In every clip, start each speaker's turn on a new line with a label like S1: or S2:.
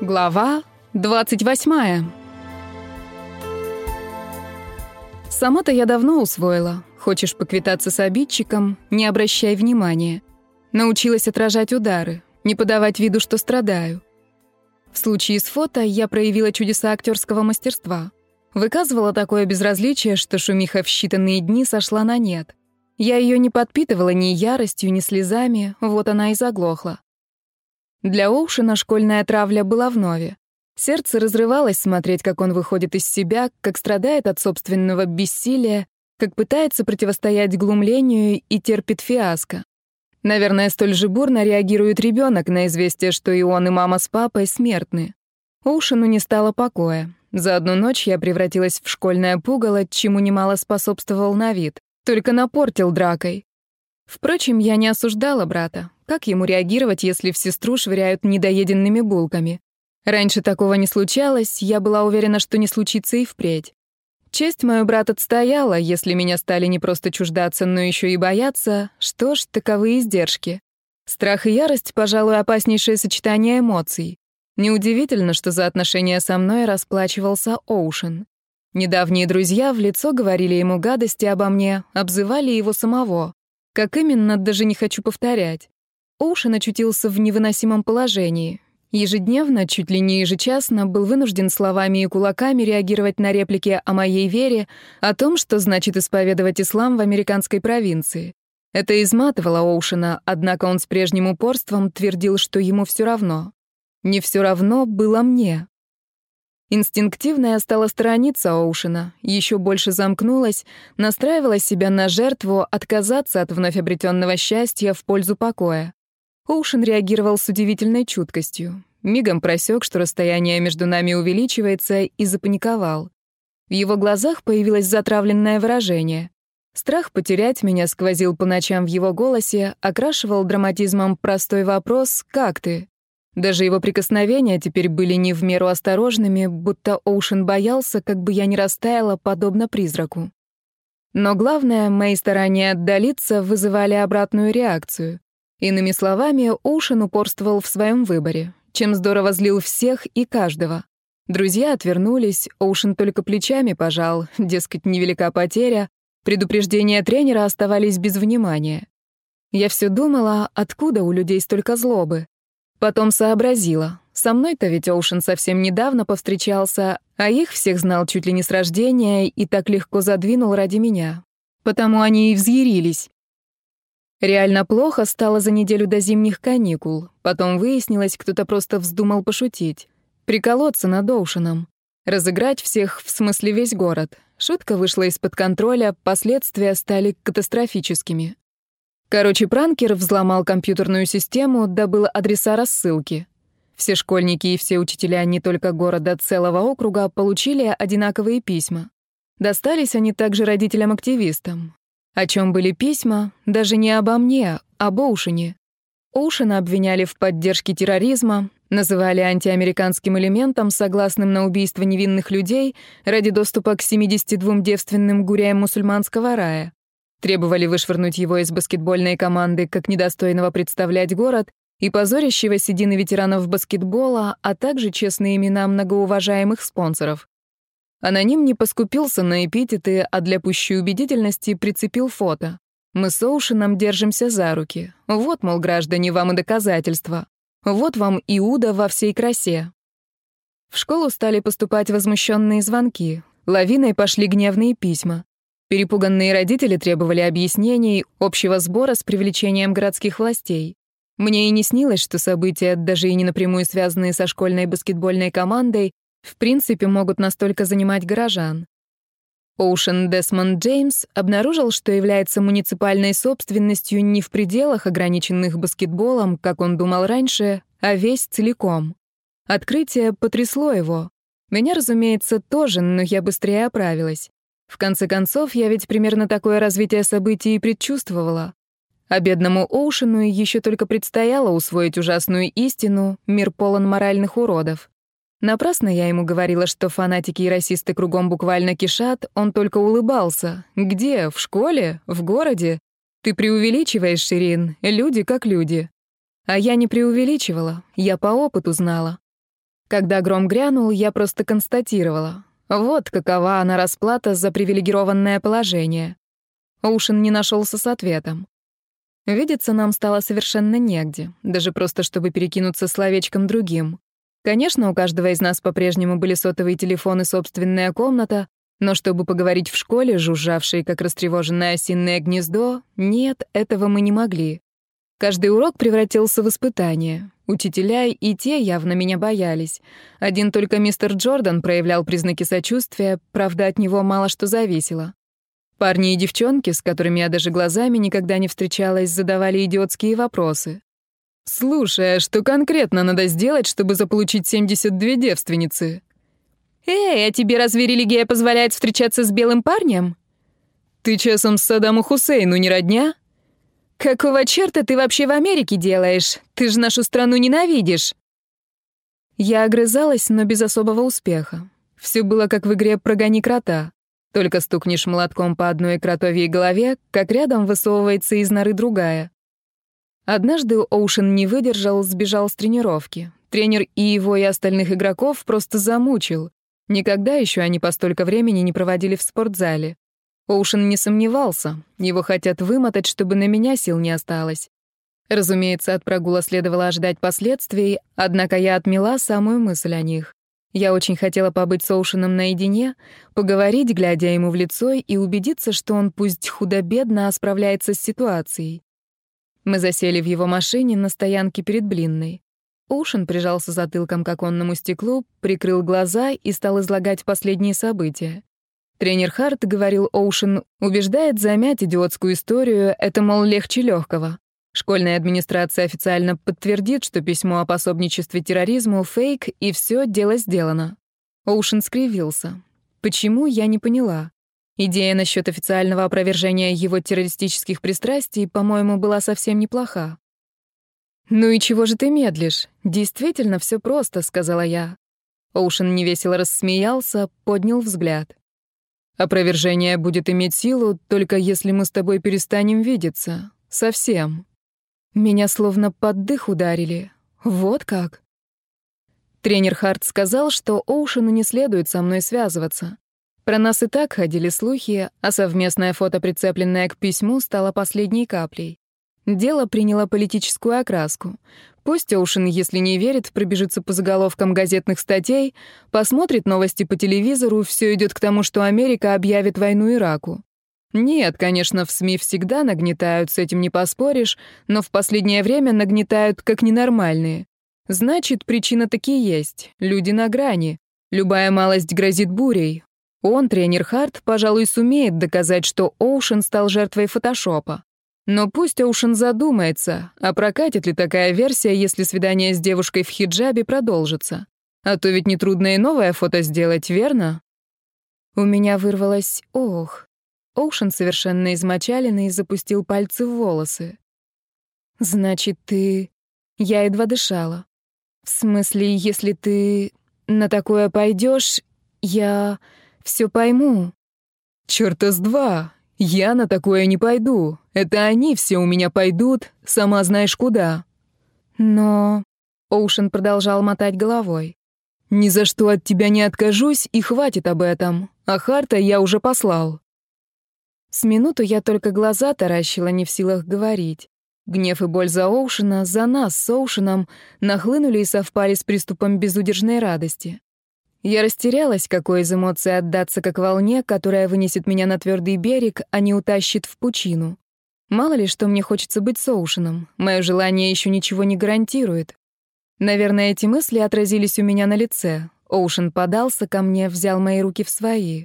S1: Глава 28. Сама-то я давно усвоила. Хочешь поквитаться с обидчиком, не обращай внимания. Научилась отражать удары, не подавать виду, что страдаю. В случае с фото я проявила чудеса актерского мастерства. Выказывала такое безразличие, что шумиха в считанные дни сошла на нет. Я ее не подпитывала ни яростью, ни слезами, вот она и заглохла. Для Оушена школьная травля была вновь. Сердце разрывалось смотреть, как он выходит из себя, как страдает от собственного бессилия, как пытается противостоять глумлению и терпит фиаско. Наверное, столь же бурно реагирует ребенок на известие, что и он, и мама с папой смертны. Оушену не стало покоя. За одну ночь я превратилась в школьное пугало, чему немало способствовал на вид. Только напортил дракой. Впрочем, я не осуждала брата. Как ему реагировать, если в сестру швыряют недоеденными булками? Раньше такого не случалось, я была уверена, что не случится и впредь. Честь мою брат отстояла, если меня стали не просто чуждаться, но еще и бояться, что ж, таковы издержки. Страх и ярость, пожалуй, опаснейшее сочетание эмоций. Неудивительно, что за отношения со мной расплачивался Оушен. Недавние друзья в лицо говорили ему гадости обо мне, обзывали его самого. Как именно, даже не хочу повторять. Оушен очутился в невыносимом положении. Ежедневно, чуть ли не ежечасно, был вынужден словами и кулаками реагировать на реплики о моей вере, о том, что значит исповедовать ислам в американской провинции. Это изматывало Оушена, однако он с прежним упорством твердил, что ему все равно. Не все равно было мне. Инстинктивно я стала сторониться Оушена, еще больше замкнулась, настраивала себя на жертву отказаться от вновь обретенного счастья в пользу покоя. Оушен реагировал с удивительной чуткостью. Мигом просек, что расстояние между нами увеличивается, и запаниковал. В его глазах появилось затравленное выражение. Страх потерять меня сквозил по ночам в его голосе, окрашивал драматизмом простой вопрос «Как ты?». Даже его прикосновения теперь были не в меру осторожными, будто Оушен боялся, как бы я не растаяла, подобно призраку. Но главное, мои старания отдалиться вызывали обратную реакцию. Иными словами, Оушен упорствовал в своем выборе, чем здорово злил всех и каждого. Друзья отвернулись, Оушен только плечами пожал, дескать, невелика потеря, предупреждения тренера оставались без внимания. Я все думала, откуда у людей столько злобы. Потом сообразила. Со мной-то ведь Оушен совсем недавно повстречался, а их всех знал чуть ли не с рождения и так легко задвинул ради меня. Потому они и взъярились. Реально плохо стало за неделю до зимних каникул. Потом выяснилось, кто-то просто вздумал пошутить. Приколоться над Оушеном. Разыграть всех, в смысле весь город. Шутка вышла из-под контроля, последствия стали катастрофическими. Короче, пранкер взломал компьютерную систему, добыл адреса рассылки. Все школьники и все учителя не только города, целого округа получили одинаковые письма. Достались они также родителям-активистам. О чем были письма, даже не обо мне, а об Оушене. Оушена обвиняли в поддержке терроризма, называли антиамериканским элементом, согласным на убийство невинных людей ради доступа к 72 девственным гуряям мусульманского рая. Требовали вышвырнуть его из баскетбольной команды как недостойного представлять город и позорящего седины ветеранов баскетбола, а также честные имена многоуважаемых спонсоров. Аноним не поскупился на эпитеты, а для пущей убедительности прицепил фото. Мы с Оушеном держимся за руки. Вот, мол, граждане, вам и доказательства. Вот вам Иуда во всей красе. В школу стали поступать возмущенные звонки. Лавиной пошли гневные письма. Перепуганные родители требовали объяснений, общего сбора с привлечением городских властей. Мне и не снилось, что события, даже и не напрямую связанные со школьной баскетбольной командой, в принципе могут настолько занимать горожан. Оушен Десмонд Джеймс обнаружил, что является муниципальной собственностью не в пределах, ограниченных баскетболом, как он думал раньше, а весь целиком. Открытие потрясло его. Меня, разумеется, тоже, но я быстрее оправилась. В конце концов, я ведь примерно такое развитие событий и предчувствовала. А бедному Оушену еще только предстояло усвоить ужасную истину, мир полон моральных уродов. Напрасно я ему говорила, что фанатики и расисты кругом буквально кишат, он только улыбался. «Где? В школе? В городе? Ты преувеличиваешь, Ширин, люди как люди». А я не преувеличивала, я по опыту знала. Когда гром грянул, я просто констатировала. Вот какова она расплата за привилегированное положение. Оушен не нашелся с ответом. Видеться нам стало совершенно негде, даже просто чтобы перекинуться словечком другим. Конечно, у каждого из нас по-прежнему были сотовые телефоны собственная комната, но чтобы поговорить в школе, жужжавшей, как растревоженное осинное гнездо, нет, этого мы не могли. Каждый урок превратился в испытание. Учителя и те явно меня боялись. Один только мистер Джордан проявлял признаки сочувствия, правда, от него мало что зависело. Парни и девчонки, с которыми я даже глазами никогда не встречалась, задавали идиотские вопросы. «Слушай, а что конкретно надо сделать, чтобы заполучить 72 девственницы?»
S2: «Эй, а тебе разве религия позволяет встречаться с белым парнем?»
S1: «Ты часом с Саддаму Хусейну не родня?»
S2: «Какого черта ты вообще в Америке делаешь? Ты же нашу страну ненавидишь!»
S1: Я огрызалась, но без особого успеха. Все было как в игре «Прогони крота». Только стукнешь молотком по одной кротовьей голове, как рядом высовывается из норы другая. Однажды Оушен не выдержал, сбежал с тренировки. Тренер и его, и остальных игроков просто замучил. Никогда еще они по столько времени не проводили в спортзале. Оушен не сомневался. Его хотят вымотать, чтобы на меня сил не осталось. Разумеется, от прогула следовало ожидать последствий, однако я отмела самую мысль о них. Я очень хотела побыть с Оушеном наедине, поговорить, глядя ему в лицо, и убедиться, что он пусть худо-бедно, справляется с ситуацией. Мы засели в его машине на стоянке перед Блинной. Оушен прижался затылком к оконному стеклу, прикрыл глаза и стал излагать последние события. Тренер Харт, говорил Оушен, убеждает замять идиотскую историю, это, мол, легче легкого. Школьная администрация официально подтвердит, что письмо о пособничестве терроризму — фейк, и все дело сделано. Оушен скривился. Почему, я не поняла. Идея насчет официального опровержения его террористических пристрастий, по-моему, была совсем неплоха. «Ну и чего же ты медлишь? Действительно, все просто», — сказала я. Оушен невесело рассмеялся, поднял взгляд. Опровержение будет иметь силу, только если мы с тобой перестанем видеться. Совсем. Меня словно под дых ударили. Вот как. Тренер Харт сказал, что Оушену не следует со мной связываться. Про нас и так ходили слухи, а совместное фото, прицепленное к письму, стало последней каплей. Дело приняло политическую окраску. Пусть Оушен, если не верит, пробежится по заголовкам газетных статей, посмотрит новости по телевизору, все идет к тому, что Америка объявит войну Ираку. Нет, конечно, в СМИ всегда нагнетают, с этим не поспоришь, но в последнее время нагнетают как ненормальные. Значит, причина таки есть. Люди на грани. Любая малость грозит бурей. Он, тренер Харт, пожалуй, сумеет доказать, что Оушен стал жертвой фотошопа. Но пусть Оушен задумается, а прокатит ли такая версия, если свидание с девушкой в хиджабе продолжится. А то ведь нетрудно и новое фото сделать, верно? У меня вырвалось «ох». Оушен совершенно измочаленный запустил пальцы в волосы. «Значит, ты...» Я едва дышала. «В смысле, если ты на такое пойдешь, я все пойму». «Чёрта с два! Я на такое не пойду. Это они все у меня пойдут, сама знаешь куда. Но... Оушен продолжал мотать головой. «Ни за что от тебя не откажусь, и хватит об этом. А Харта я уже послал». С минуту я только глаза таращила, не в силах говорить. Гнев и боль за Оушена, за нас с Оушеном, нахлынули и совпали с приступом безудержной радости. Я растерялась, какой из эмоций отдаться как волне, которая вынесет меня на твердый берег, а не утащит в пучину. Мало ли, что мне хочется быть с Оушеном. Мое желание еще ничего не гарантирует. Наверное, эти мысли отразились у меня на лице. Оушен подался ко мне, взял мои руки в свои.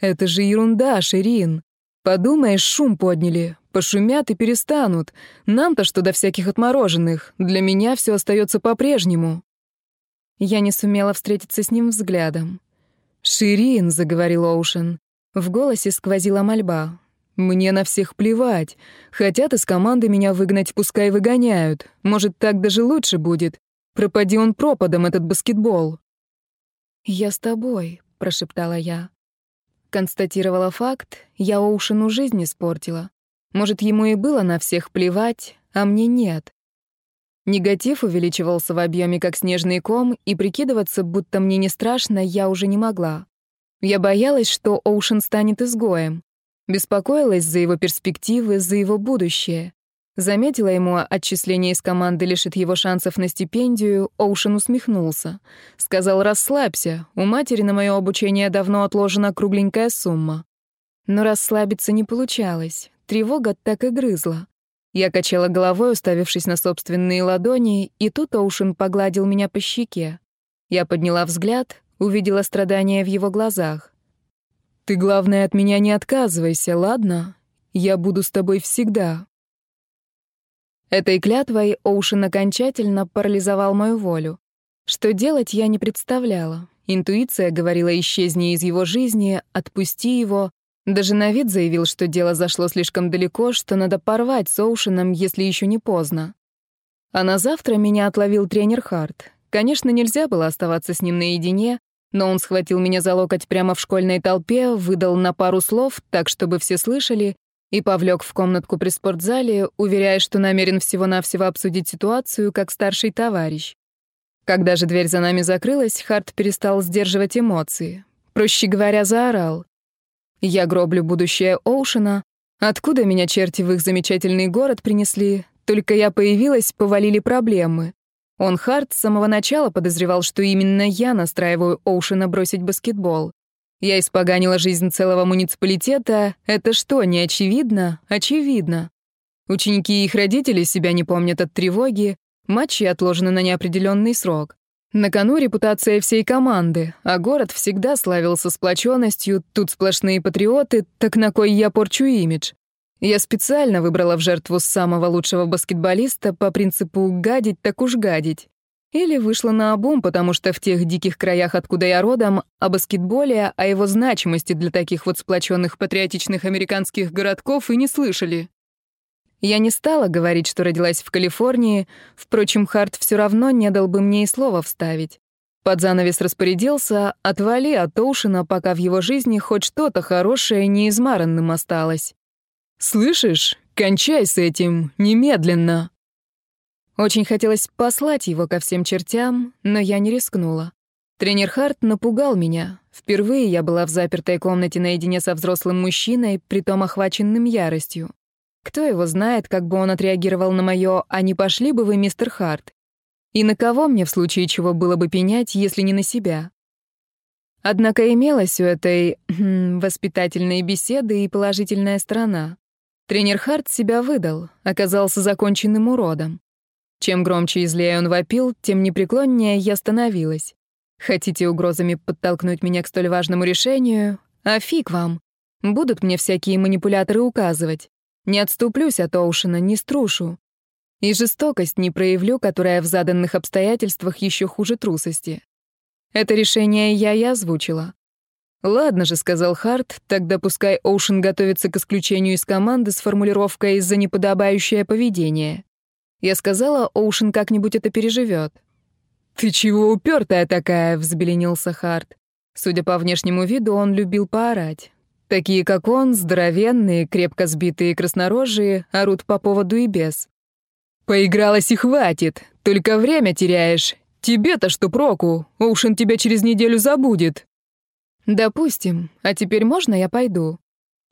S1: «Это же ерунда, Ширин. Подумаешь, шум подняли. Пошумят и перестанут. Нам-то что до всяких отмороженных. Для меня все остается по-прежнему». Я не сумела встретиться с ним взглядом. «Ширин», — заговорил Оушен. В голосе сквозила мольба. «Мне на всех плевать. Хотят из команды меня выгнать, пускай выгоняют. Может, так даже лучше будет. Пропади он пропадом, этот баскетбол». «Я с тобой», — прошептала я. Констатировала факт, я Оушену жизнь испортила. Может, ему и было на всех плевать, а мне нет. Негатив увеличивался в объеме как снежный ком, и прикидываться, будто мне не страшно, я уже не могла. Я боялась, что Оушен станет изгоем. Беспокоилась за его перспективы, за его будущее. Заметила ему отчисление из команды лишит его шансов на стипендию, Оушен усмехнулся. Сказал, расслабься, у матери на мое обучение давно отложена кругленькая сумма. Но расслабиться не получалось, тревога так и грызла. Я качала головой, уставившись на собственные ладони, и тут Оушен погладил меня по щеке. Я подняла взгляд, увидела страдания в его глазах. «Ты, главное, от меня не отказывайся, ладно? Я буду с тобой всегда». Этой клятвой Оушен окончательно парализовал мою волю. Что делать, я не представляла. Интуиция говорила «исчезни из его жизни», «отпусти его», даже на вид заявил, что дело зашло слишком далеко, что надо порвать с Оушеном, если еще не поздно. А на завтра меня отловил тренер Харт. Конечно, нельзя было оставаться с ним наедине, но он схватил меня за локоть прямо в школьной толпе, выдал на пару слов, так, чтобы все слышали, и повлек в комнатку при спортзале, уверяя, что намерен всего-навсего обсудить ситуацию как старший товарищ. Когда же дверь за нами закрылась, Харт перестал сдерживать эмоции. Проще говоря, заорал. Я гроблю будущее Оушена. Откуда меня черти в их замечательный город принесли? Только я появилась, повалили проблемы. Он Харт с самого начала подозревал, что именно я настраиваю Оушена бросить баскетбол. Я испоганила жизнь целого муниципалитета. Это что, не очевидно? Очевидно. Ученики и их родители себя не помнят от тревоги. Матчи отложены на неопределенный срок. На кону репутация всей команды, а город всегда славился сплоченностью, тут сплошные патриоты, так на кой я порчу имидж? Я специально выбрала в жертву самого лучшего баскетболиста по принципу «гадить так уж гадить». Или вышла на обум, потому что в тех диких краях, откуда я родом, о баскетболе, о его значимости для таких вот сплоченных патриотичных американских городков и не слышали. Я не стала говорить, что родилась в Калифорнии, впрочем, Харт все равно не дал бы мне и слова вставить. Под занавес распорядился, отвали от Оушена, пока в его жизни хоть что-то хорошее неизмаранным осталось. «Слышишь? Кончай с этим, немедленно!» Очень хотелось послать его ко всем чертям, но я не рискнула. Тренер Харт напугал меня. Впервые я была в запертой комнате наедине со взрослым мужчиной, притом охваченным яростью. Кто его знает, как бы он отреагировал на моё «а не пошли бы вы, мистер Харт?» И на кого мне в случае чего было бы пенять, если не на себя? Однако имелась у этой хм, воспитательной беседы и положительная сторона. Тренер Харт себя выдал, оказался законченным уродом. Чем громче и злее он вопил, тем непреклоннее я становилась. Хотите угрозами подтолкнуть меня к столь важному решению? А фиг вам. Будут мне всякие манипуляторы указывать. Не отступлюсь от Оушена, не струшу. И жестокость не проявлю, которая в заданных обстоятельствах еще хуже трусости. Это решение я и озвучила. «Ладно же», — сказал Харт, — «тогда пускай Оушен готовится к исключению из команды с формулировкой «за неподобающее поведение». Я сказала, Оушен как-нибудь это переживет. «Ты чего упертая такая?» — взбеленился Харт. Судя по внешнему виду, он любил поорать. Такие, как он, здоровенные, крепко сбитые краснорожие, орут по поводу и без. «Поигралась и хватит, только время теряешь. Тебе-то что проку? Оушен тебя через неделю забудет». «Допустим. А теперь можно я пойду?»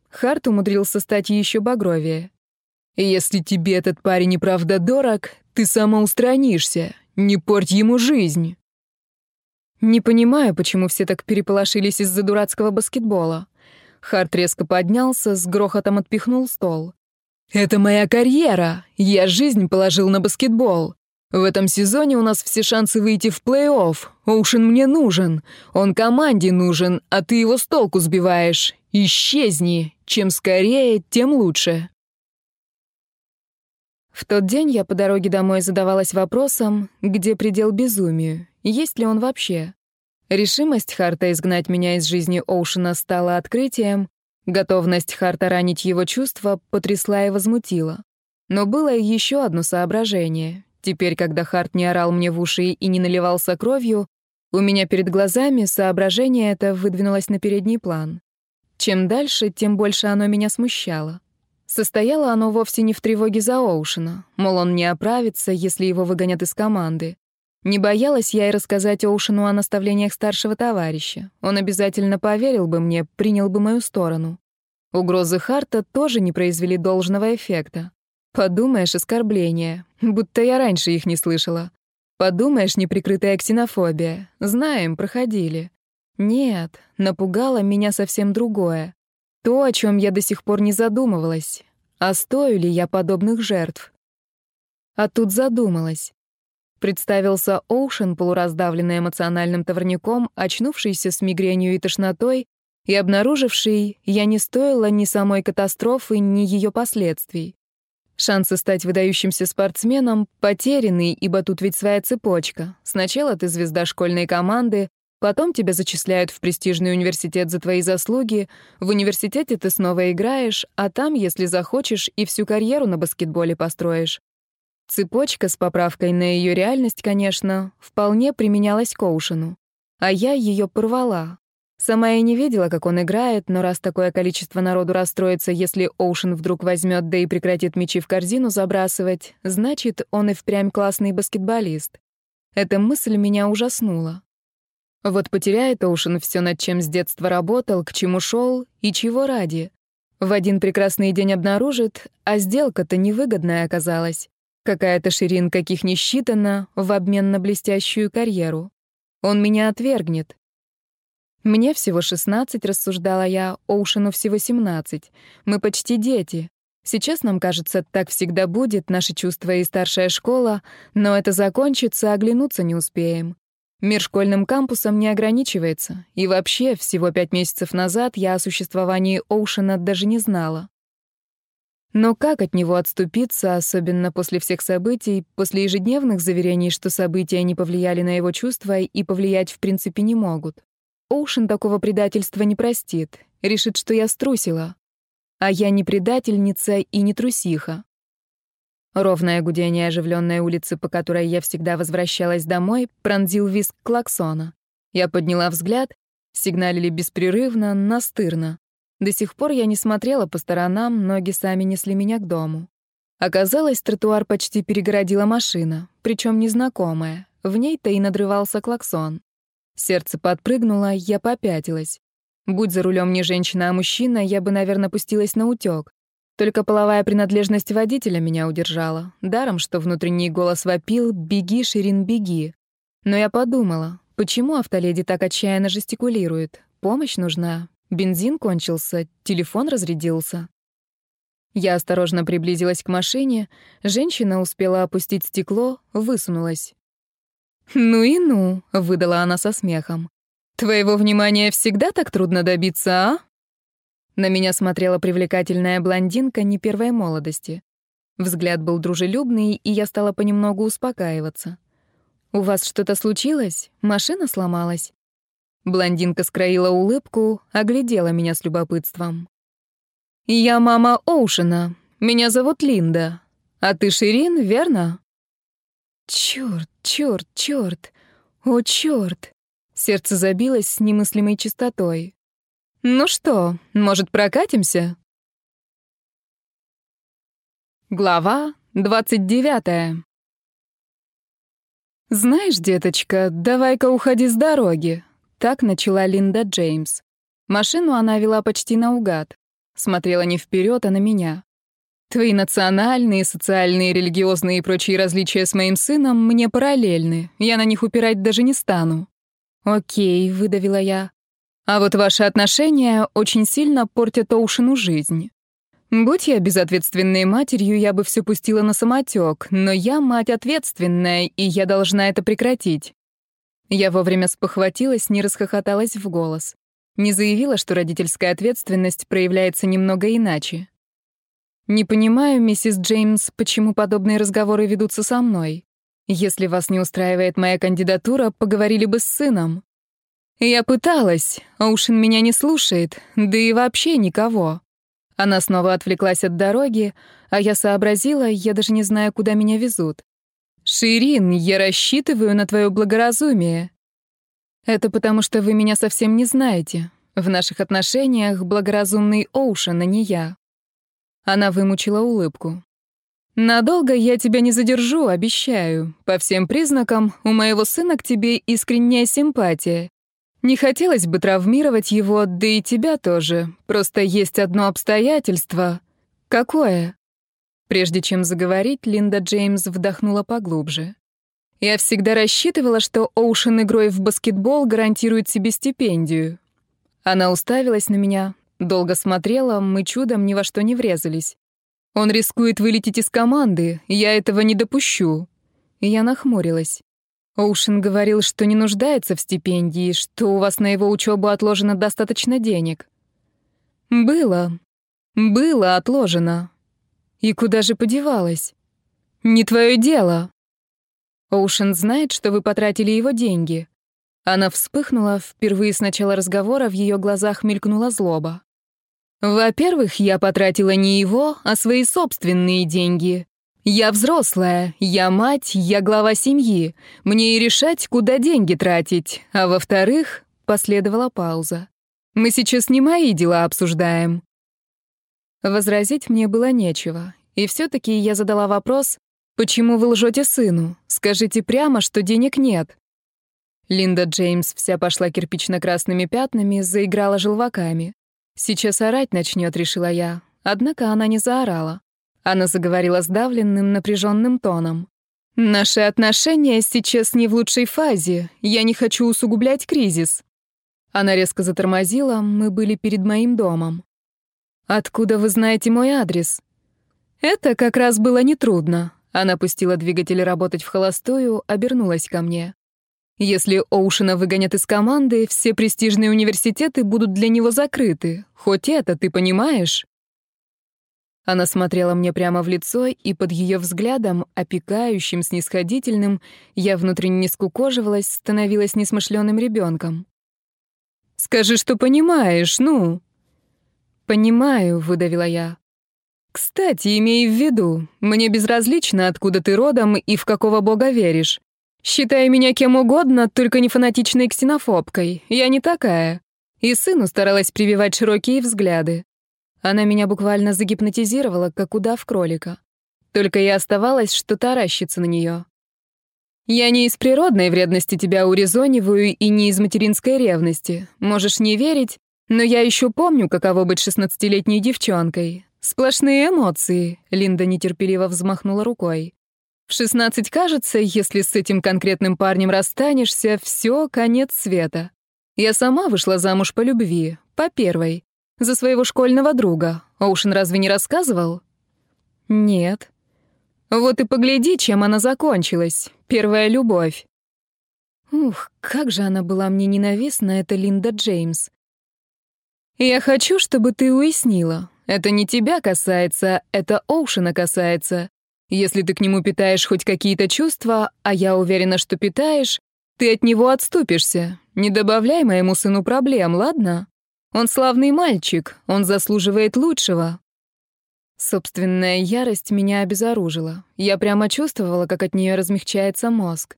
S1: Харт умудрился стать еще багровее. «Если тебе этот парень и правда дорог, ты самоустранишься. Не порть ему жизнь». Не понимаю, почему все так переполошились из-за дурацкого баскетбола. Харт резко поднялся, с грохотом отпихнул стол. «Это моя карьера! Я жизнь положил на баскетбол. В этом сезоне у нас все шансы выйти в плей-офф. Оушен мне нужен. Он команде нужен, а ты его с толку сбиваешь. Исчезни. Чем скорее, тем лучше». В тот день я по дороге домой задавалась вопросом, где предел безумию, есть ли он вообще. Решимость Харта изгнать меня из жизни Оушена стала открытием, готовность Харта ранить его чувства потрясла и возмутила. Но было еще одно соображение. Теперь, когда Харт не орал мне в уши и не наливался кровью, у меня перед глазами соображение это выдвинулось на передний план. Чем дальше, тем больше оно меня смущало. Состояло оно вовсе не в тревоге за Оушена, мол, он не оправится, если его выгонят из команды. Не боялась я и рассказать Оушену о наставлениях старшего товарища. Он обязательно поверил бы мне, принял бы мою сторону. Угрозы Харта тоже не произвели должного эффекта. Подумаешь, оскорбления, будто я раньше их не слышала. Подумаешь, неприкрытая ксенофобия. Знаем, проходили. Нет, напугало меня совсем другое. То, о чем я до сих пор не задумывалась. А стою ли я подобных жертв? А тут задумалась. Представился Оушен, полураздавленный эмоциональным товарником, очнувшийся с мигренью и тошнотой, и обнаруживший, я не стоила ни самой катастрофы, ни ее последствий. Шансы стать выдающимся спортсменом потеряны, ибо тут ведь своя цепочка. Сначала ты звезда школьной команды, потом тебя зачисляют в престижный университет за твои заслуги, в университете ты снова играешь, а там, если захочешь, и всю карьеру на баскетболе построишь. Цепочка с поправкой на ее реальность, конечно, вполне применялась к Оушену. А я ее порвала. Сама я не видела, как он играет, но раз такое количество народу расстроится, если Оушен вдруг возьмет, да и прекратит мячи в корзину забрасывать, значит, он и впрямь классный баскетболист. Эта мысль меня ужаснула. Вот потеряет Оушен все, над чем с детства работал, к чему шел и чего ради. В один прекрасный день обнаружит, а сделка-то невыгодная оказалась. Какая-то ширин каких не считано в обмен на блестящую карьеру. Он меня отвергнет. Мне всего 16, рассуждала я, Оушену всего 17. Мы почти дети. Сейчас нам кажется, так всегда будет, наши чувства и старшая школа, но это закончится, оглянуться не успеем. Мир школьным кампусом не ограничивается, и вообще, всего пять месяцев назад я о существовании Оушена даже не знала. Но как от него отступиться, особенно после всех событий, после ежедневных заверений, что события не повлияли на его чувства и повлиять в принципе не могут? Оушен такого предательства не простит, решит, что я струсила. А я не предательница и не трусиха. Ровное гудение оживленной улицы, по которой я всегда возвращалась домой, пронзил визг клаксона. Я подняла взгляд, сигналили беспрерывно, настырно. До сих пор я не смотрела по сторонам, ноги сами несли меня к дому. Оказалось, тротуар почти перегородила машина, причем незнакомая. В ней-то и надрывался клаксон. Сердце подпрыгнуло, я попятилась. Будь за рулем не женщина, а мужчина, я бы, наверное, пустилась на утёк. Только половая принадлежность водителя меня удержала. Даром, что внутренний голос вопил «Беги, Ширин, беги». Но я подумала, почему автоледи так отчаянно жестикулирует? Помощь нужна, Бензин кончился, телефон разрядился. Я осторожно приблизилась к машине, женщина успела опустить стекло, высунулась. «Ну и ну», — выдала она со смехом. «Твоего внимания всегда так трудно добиться, а?» На меня смотрела привлекательная блондинка не первой молодости. Взгляд был дружелюбный, и я стала понемногу успокаиваться. «У вас что-то случилось? Машина сломалась?» Блондинка скроила улыбку, оглядела меня с любопытством. «Я мама Оушена. Меня зовут Линда. А ты Ширин, верно?» «Чёрт, чёрт, чёрт! О, чёрт!» Сердце забилось с немыслимой частотой. «Ну что, может, прокатимся?» Глава двадцать девятая. «Знаешь, деточка, давай-ка уходи с дороги», так начала Линда Джеймс. Машину она вела почти наугад. Смотрела не вперед, а на меня. Твои национальные, социальные, религиозные и прочие различия с моим сыном мне параллельны. Я на них упирать даже не стану. Окей, выдавила я. А вот ваши отношения очень сильно портят Оушену жизнь. Будь я безответственной матерью, я бы все пустила на самотек, но я мать ответственная, и я должна это прекратить. Я вовремя спохватилась, не расхохоталась в голос. Не заявила, что родительская ответственность проявляется немного иначе. «Не понимаю, миссис Джеймс, почему подобные разговоры ведутся со мной. Если вас не устраивает моя кандидатура, поговорили бы с сыном». «Я пыталась, Оушен меня не слушает, да и вообще никого». Она снова отвлеклась от дороги, а я сообразила, я даже не знаю, куда меня везут. «Ширин, я рассчитываю на твое благоразумие». «Это потому, что вы меня совсем не знаете. В наших отношениях благоразумный Оушен, а не я». Она вымучила улыбку. «Надолго я тебя не задержу, обещаю. По всем признакам, у моего сына к тебе искренняя симпатия. Не хотелось бы травмировать его, да и тебя тоже. Просто есть одно обстоятельство. Какое?» Прежде чем заговорить, Линда Джеймс вдохнула поглубже. «Я всегда рассчитывала, что Оушен игрой в баскетбол гарантирует себе стипендию». Она уставилась на меня, долго смотрела, мы чудом ни во что не врезались. Он рискует вылететь из команды, я этого не допущу. Я нахмурилась. Оушен говорил, что не нуждается в стипендии, что у вас на его учебу отложено достаточно денег. Было. Было отложено. И куда же подевалось? Не твое дело. Оушен знает, что вы потратили его деньги. Она вспыхнула, впервые с начала разговора в ее глазах мелькнула злоба. Во-первых, я потратила не его, а свои собственные деньги. Я взрослая, я мать, я глава семьи. Мне и решать, куда деньги тратить. А во-вторых, последовала пауза. Мы сейчас не мои дела обсуждаем. Возразить мне было нечего. И все таки я задала вопрос, «Почему вы лжете сыну? Скажите прямо, что денег нет». Линда Джеймс вся пошла кирпично-красными пятнами, заиграла желваками. Сейчас орать начнет, решила я. Однако она не заорала. Она заговорила сдавленным, напряженным тоном. «Наши отношения сейчас не в лучшей фазе. Я не хочу усугублять кризис». Она резко затормозила, мы были перед моим домом. «Откуда вы знаете мой адрес?» «Это как раз было нетрудно». Она пустила двигатель работать в холостую, обернулась ко мне. Если Оушена выгонят из команды, все престижные университеты будут для него закрыты. Хоть это ты понимаешь? Она смотрела мне прямо в лицо, и под ее взглядом, опекающим, снисходительным, я внутренне скукоживалась, становилась несмышленым ребенком. «Скажи, что понимаешь, ну!» «Понимаю», — выдавила я. «Кстати, имей в виду, мне безразлично, откуда ты родом и в какого бога веришь. Считай меня кем угодно, только не фанатичной ксенофобкой. Я не такая. И сыну старалась прививать широкие взгляды. Она меня буквально загипнотизировала, как удав кролика. Только и оставалось, что таращиться на нее. Я не из природной вредности тебя урезониваю и не из материнской ревности. Можешь не верить, но я еще помню, каково быть шестнадцатилетней девчонкой. Сплошные эмоции, Линда нетерпеливо взмахнула рукой. В 16 кажется, если с этим конкретным парнем расстанешься, все, конец света. Я сама вышла замуж по любви, по первой, за своего школьного друга. Оушен разве не рассказывал? Нет. Вот и погляди, чем она закончилась. Первая любовь. Ух, как же она была мне ненавистна, эта Линда Джеймс. Я хочу, чтобы ты уяснила. Это не тебя касается, это Оушена касается. Если ты к нему питаешь хоть какие-то чувства, а я уверена, что питаешь, ты от него отступишься. Не добавляй моему сыну проблем, ладно? Он славный мальчик, он заслуживает лучшего». Собственная ярость меня обезоружила. Я прямо чувствовала, как от нее размягчается мозг.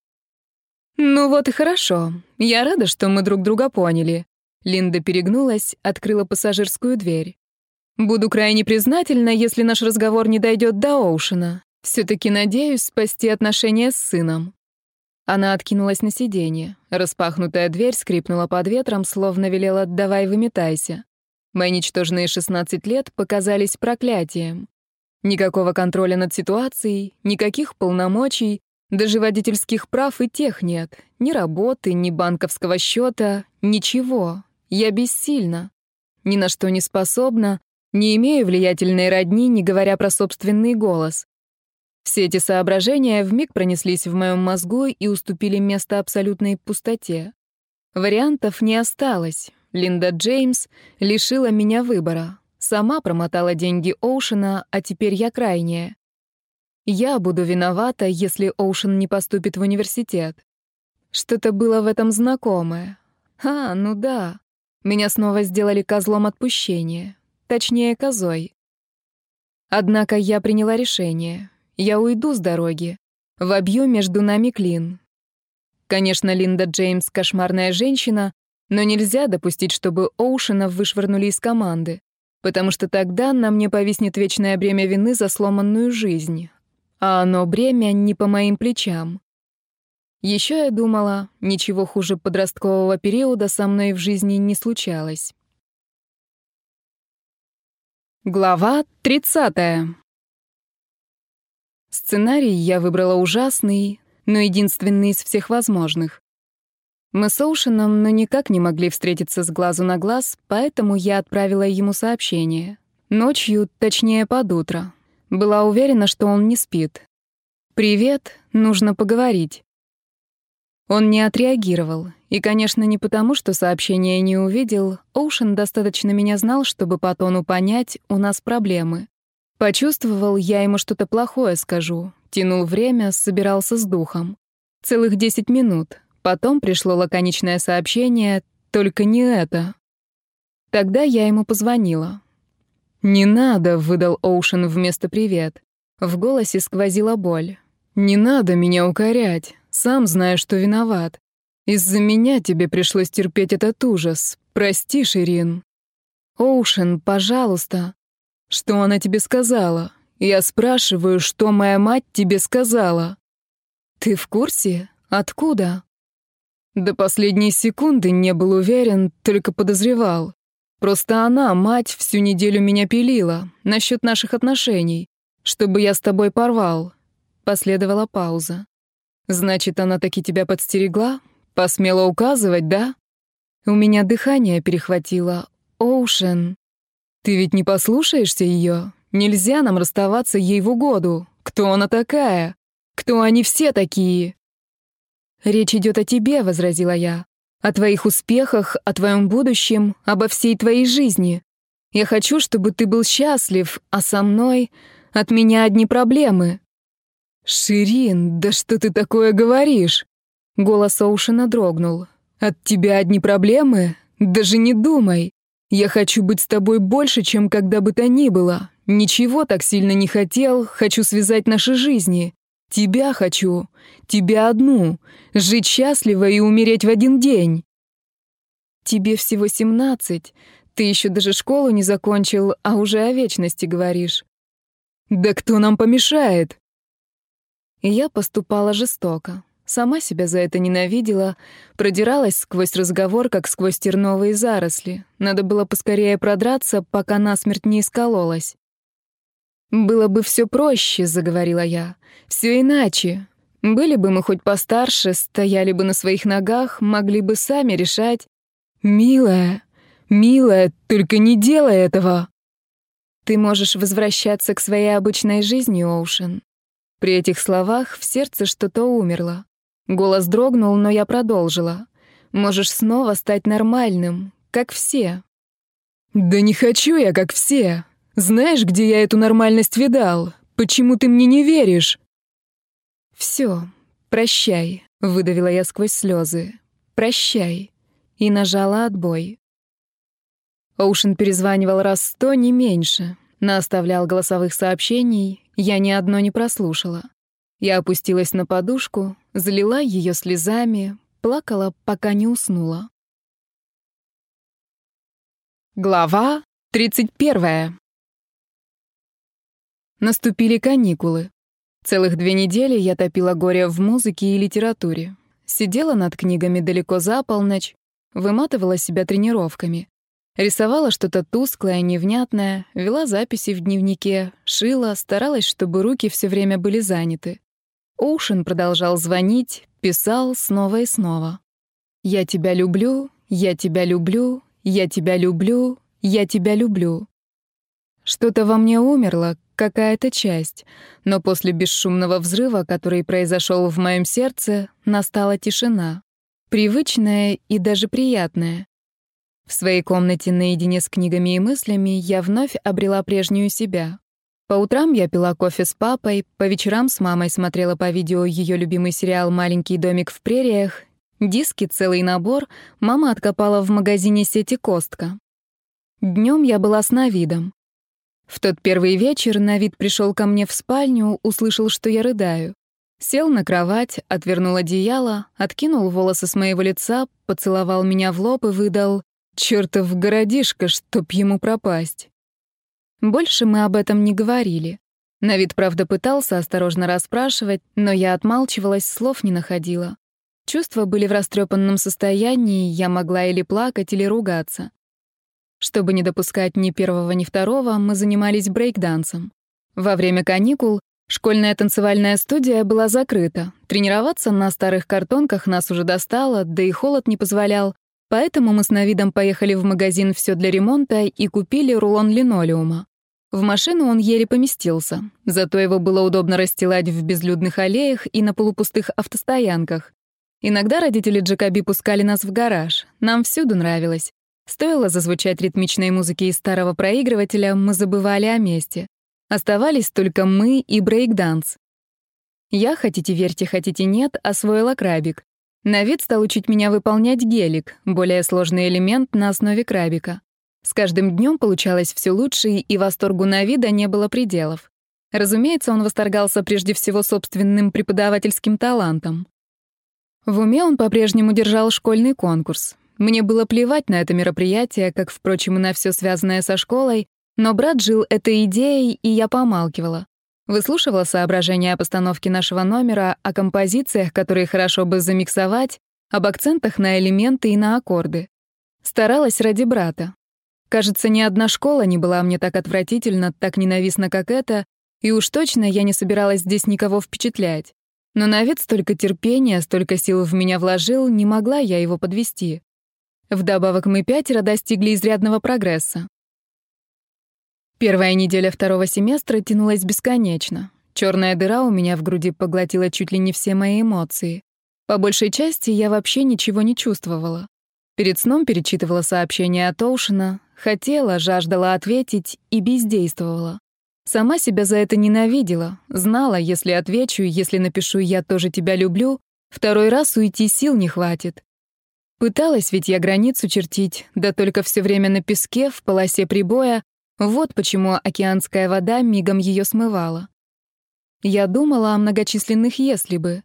S1: «Ну вот и хорошо. Я рада, что мы друг друга поняли». Линда перегнулась, открыла пассажирскую дверь. «Буду крайне признательна, если наш разговор не дойдет до Оушена. Все-таки надеюсь спасти отношения с сыном. Она откинулась на сиденье. Распахнутая дверь скрипнула под ветром, словно велела «давай выметайся». Мои ничтожные 16 лет показались проклятием. Никакого контроля над ситуацией, никаких полномочий, даже водительских прав и тех нет. Ни работы, ни банковского счета, ничего. Я бессильна. Ни на что не способна, не имею влиятельной родни, не говоря про собственный голос. Все эти соображения вмиг пронеслись в моем мозгу и уступили место абсолютной пустоте. Вариантов не осталось. Линда Джеймс лишила меня выбора. Сама промотала деньги Оушена, а теперь я крайняя. Я буду виновата, если Оушен не поступит в университет. Что-то было в этом знакомое. А, ну да. Меня снова сделали козлом отпущения. Точнее, козой. Однако я приняла решение. Я уйду с дороги. Вобью между нами клин. Конечно, Линда Джеймс — кошмарная женщина, но нельзя допустить, чтобы Оушена вышвырнули из команды. потому что тогда на мне повиснет вечное бремя вины за сломанную жизнь, а оно бремя не по моим плечам. Еще я думала, ничего хуже подросткового периода со мной в жизни не случалось. Глава 30. Сценарий я выбрала ужасный, но единственный из всех возможных. Мы с Оушеном но никак не могли встретиться с глазу на глаз, поэтому я отправила ему сообщение. Ночью, точнее, под утро. Была уверена, что он не спит. «Привет, нужно поговорить». Он не отреагировал. И, конечно, не потому, что сообщение не увидел. Оушен достаточно меня знал, чтобы по тону понять, у нас проблемы. Почувствовал, я ему что-то плохое скажу. Тянул время, собирался с духом. Целых десять минут. Потом пришло лаконичное сообщение «Только не это». Тогда я ему позвонила. «Не надо», — выдал Оушен вместо «привет». В голосе сквозила боль. «Не надо меня укорять. Сам знаю, что виноват. Из-за меня тебе пришлось терпеть этот ужас. Прости, Ширин. Оушен, пожалуйста. Что она тебе сказала? Я спрашиваю, что моя мать тебе сказала. Ты в курсе? Откуда? До последней секунды не был уверен, только подозревал. Просто она, мать, всю неделю меня пилила насчет наших отношений, чтобы я с тобой порвал. Последовала пауза. Значит, она таки тебя подстерегла? Посмела указывать, да? У меня дыхание перехватило. Оушен. Ты ведь не послушаешься ее? Нельзя нам расставаться ей в угоду. Кто она такая? Кто они все такие? Речь идет о тебе, возразила я. О твоих успехах, о твоем будущем, обо всей твоей жизни. Я хочу, чтобы ты был счастлив, а со мной от меня одни проблемы. «Ширин, да что ты такое говоришь?» Голос Оушена дрогнул. «От тебя одни проблемы? Даже не думай. Я хочу быть с тобой больше, чем когда бы то ни было. Ничего так сильно не хотел, хочу связать наши жизни. Тебя хочу. Тебя одну. Жить счастливо и умереть в один день». «Тебе всего семнадцать. Ты еще даже школу не закончил, а уже о вечности говоришь». «Да кто нам помешает?» Я поступала жестоко. Сама себя за это ненавидела, продиралась сквозь разговор, как сквозь терновые заросли. Надо было поскорее продраться, пока насмерть не искололась. «Было бы все проще», — заговорила я. Все иначе. Были бы мы хоть постарше, стояли бы на своих ногах, могли бы сами решать. Милая, милая, только не делай этого!» Ты можешь возвращаться к своей обычной жизни, Оушен. При этих словах в сердце что-то умерло. Голос дрогнул, но я продолжила. «Можешь снова стать нормальным, как все». «Да не хочу я, как все. Знаешь, где я эту нормальность видал? Почему ты мне не веришь?» «Все, прощай», — выдавила я сквозь слезы. «Прощай». И нажала отбой. Оушен перезванивал раз сто, не меньше. Наоставлял голосовых сообщений, я ни одно не прослушала. Я опустилась на подушку, залила ее слезами, плакала, пока не уснула. Глава 31. Наступили каникулы. Целых две недели я топила горе в музыке и литературе. Сидела над книгами далеко за полночь, выматывала себя тренировками. Рисовала что-то тусклое, невнятное, вела записи в дневнике, шила, старалась, чтобы руки все время были заняты. Оушен продолжал звонить, писал снова и снова. «Я тебя люблю, я тебя люблю, я тебя люблю, я тебя люблю». Что-то во мне умерло, какая-то часть, но после бесшумного взрыва, который произошел в моем сердце, настала тишина. Привычная и даже приятная. В своей комнате наедине с книгами и мыслями я вновь обрела прежнюю себя. По утрам я пила кофе с папой, по вечерам с мамой смотрела по видео ее любимый сериал «Маленький домик в прериях». Диски, целый набор, мама откопала в магазине сети «Костка». Днем я была с Навидом. В тот первый вечер Навид пришел ко мне в спальню, услышал, что я рыдаю. Сел на кровать, отвернул одеяло, откинул волосы с моего лица, поцеловал меня в лоб и выдал Чёртов городишко, чтоб ему пропасть. Больше мы об этом не говорили. На вид, правда, пытался осторожно расспрашивать, но я отмалчивалась, слов не находила. Чувства были в растрепанном состоянии, я могла или плакать, или ругаться. Чтобы не допускать ни первого, ни второго, мы занимались брейкдансом. Во время каникул школьная танцевальная студия была закрыта. Тренироваться на старых картонках нас уже достало, да и холод не позволял, поэтому мы с Навидом поехали в магазин «Все для ремонта» и купили рулон линолеума. В машину он еле поместился, зато его было удобно расстилать в безлюдных аллеях и на полупустых автостоянках. Иногда родители Джакоби пускали нас в гараж. Нам всюду нравилось. Стоило зазвучать ритмичной музыки из старого проигрывателя, мы забывали о месте. Оставались только мы и брейкданс. Я, хотите верьте, хотите нет, освоила крабик. На вид стал учить меня выполнять гелик, более сложный элемент на основе крабика. С каждым днем получалось все лучше, и восторгу на вида не было пределов. Разумеется, он восторгался прежде всего собственным преподавательским талантом. В уме он по-прежнему держал школьный конкурс. Мне было плевать на это мероприятие, как, впрочем, и на все связанное со школой, но брат жил этой идеей, и я помалкивала. Выслушивала соображения о постановке нашего номера, о композициях, которые хорошо бы замиксовать, об акцентах на элементы и на аккорды. Старалась ради брата. Кажется, ни одна школа не была мне так отвратительно, так ненавистна, как эта, и уж точно я не собиралась здесь никого впечатлять. Но на столько терпения, столько сил в меня вложил, не могла я его подвести. Вдобавок мы пятеро достигли изрядного прогресса. Первая неделя второго семестра тянулась бесконечно. Черная дыра у меня в груди поглотила чуть ли не все мои эмоции. По большей части я вообще ничего не чувствовала. Перед сном перечитывала сообщения от Оушена, хотела, жаждала ответить и бездействовала. Сама себя за это ненавидела, знала, если отвечу, если напишу «я тоже тебя люблю», второй раз уйти сил не хватит. Пыталась ведь я границу чертить, да только все время на песке, в полосе прибоя, вот почему океанская вода мигом ее смывала. Я думала о многочисленных «если бы».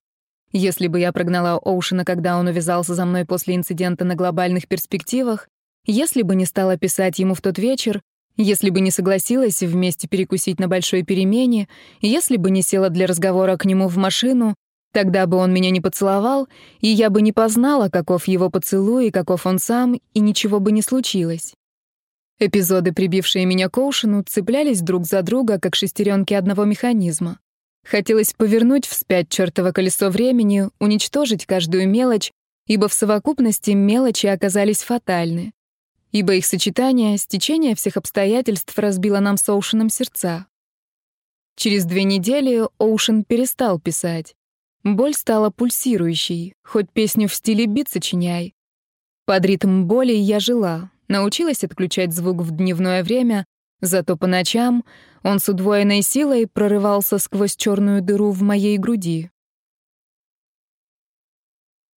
S1: Если бы я прогнала Оушена, когда он увязался за мной после инцидента на глобальных перспективах, если бы не стала писать ему в тот вечер, если бы не согласилась вместе перекусить на большой перемене, если бы не села для разговора к нему в машину, тогда бы он меня не поцеловал, и я бы не познала, каков его поцелуй и каков он сам, и ничего бы не случилось. Эпизоды, прибившие меня к Оушену, цеплялись друг за друга, как шестеренки одного механизма. Хотелось повернуть вспять чертово колесо времени, уничтожить каждую мелочь, ибо в совокупности мелочи оказались фатальны ибо их сочетание, стечение всех обстоятельств разбило нам с Оушеном сердца. Через две недели Оушен перестал писать. Боль стала пульсирующей, хоть песню в стиле бит сочиняй. Под ритм боли я жила, научилась отключать звук в дневное время, зато по ночам он с удвоенной силой прорывался сквозь черную дыру в моей груди.